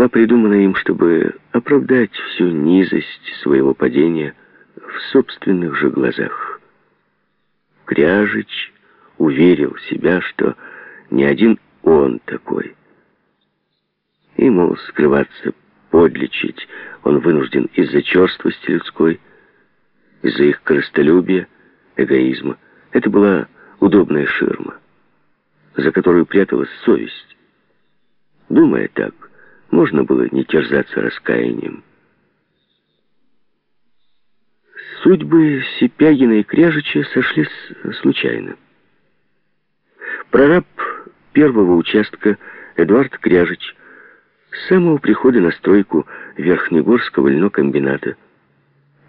была придумана им, чтобы оправдать всю низость своего падения в собственных же глазах. Кряжич уверил себя, что не один он такой. И, мол, скрываться, подлечить он вынужден из-за черствости людской, из-за их корыстолюбия, эгоизма. Это была удобная ширма, за которую пряталась совесть. Думая так, можно было не терзаться раскаянием. Судьбы Сипягина и Кряжича сошлись случайно. Прораб первого участка Эдуард Кряжич с самого прихода на стройку Верхнегорского льнокомбината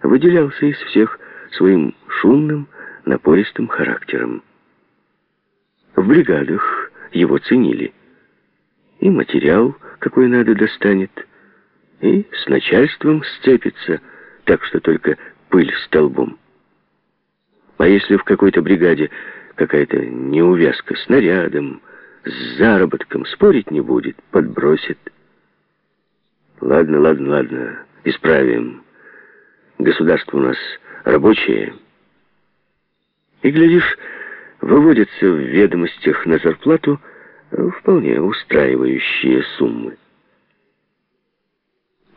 выделялся из всех своим шумным, напористым характером. В бригадах его ценили. И материал, какой надо, достанет, и с начальством сцепится, так что только пыль столбом. А если в какой-то бригаде какая-то неувязка с нарядом, с заработком, спорить не будет, подбросит. Ладно, ладно, ладно, исправим. Государство у нас рабочее. И, глядишь, выводятся в ведомостях на зарплату вполне устраивающие суммы.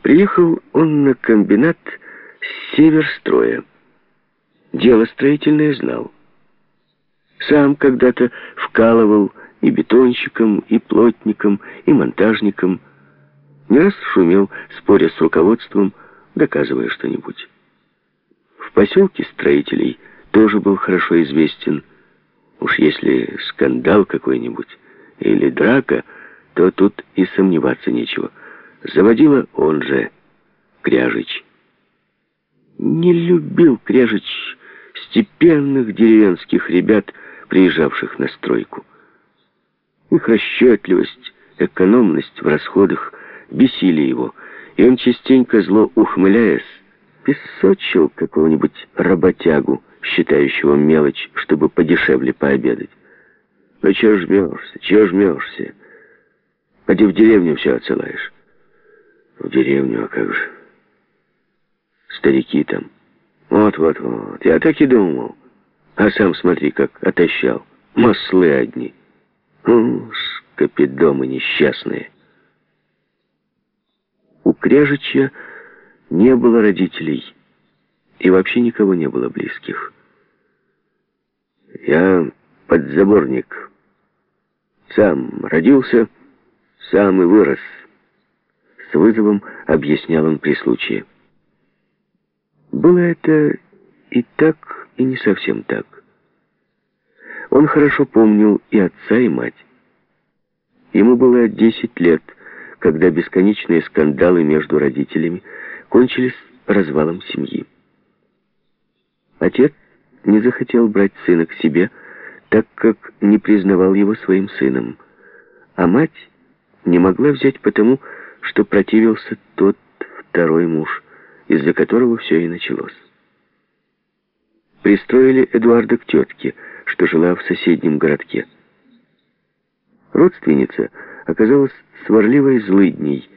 Приехал он на комбинат северстроя. Дело строительное знал. Сам когда-то вкалывал и бетонщиком, и плотником, и монтажником. Не раз шумел, споря с руководством, доказывая что-нибудь. В поселке строителей тоже был хорошо известен. Уж если скандал какой-нибудь или драка, то тут и сомневаться нечего. Заводила он же, Кряжич. Не любил Кряжич степенных деревенских ребят, приезжавших на стройку. Их расчетливость, экономность в расходах бесили его, и он частенько зло ухмыляясь, песочил какого-нибудь работягу, считающего мелочь, чтобы подешевле пообедать. «Ну чего жмешься, чего жмешься? Пойди в деревню все отсылаешь». «В деревню, а как же? Старики там. Вот-вот-вот, я так и думал. А сам смотри, как отощал. Маслы одни». Скопидомы несчастные. У Кряжича не было родителей, и вообще никого не было близких. Я подзаборник. Сам родился, сам и вырос. С вызовом объяснял он при случае. Было это и так, и не совсем так. Он хорошо помнил и отца, и мать. Ему было 10 лет, когда бесконечные скандалы между родителями кончились развалом семьи. Отец не захотел брать сына к себе, так как не признавал его своим сыном, а мать не могла взять потому, что противился тот второй муж, из-за которого все и началось. Пристроили Эдуарда к тетке – что жила в соседнем городке. Родственница оказалась сварливой злыдней,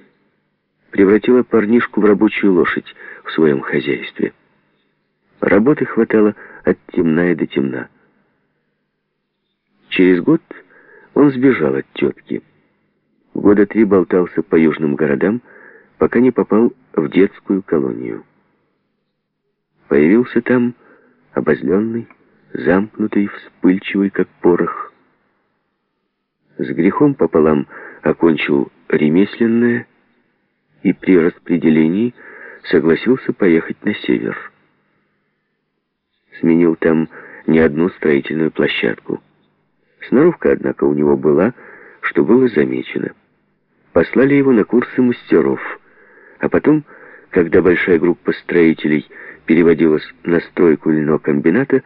превратила парнишку в рабочую лошадь в своем хозяйстве. Работы хватало от темна и до темна. Через год он сбежал от тетки. Года три болтался по южным городам, пока не попал в детскую колонию. Появился там обозленный, замкнутый, вспыльчивый, как порох. С грехом пополам окончил ремесленное и при распределении согласился поехать на север. Сменил там не одну строительную площадку. Сноровка, однако, у него была, что было замечено. Послали его на курсы мастеров, а потом, когда большая группа строителей переводилась на стройку льнокомбината,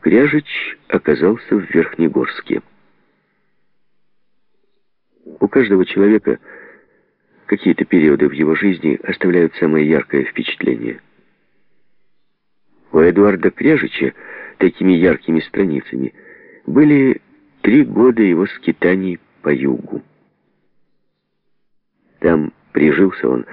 Кряжич оказался в Верхнегорске. У каждого человека какие-то периоды в его жизни оставляют самое яркое впечатление. У Эдуарда Кряжича такими яркими страницами были три года его скитаний по югу. Там Прижился он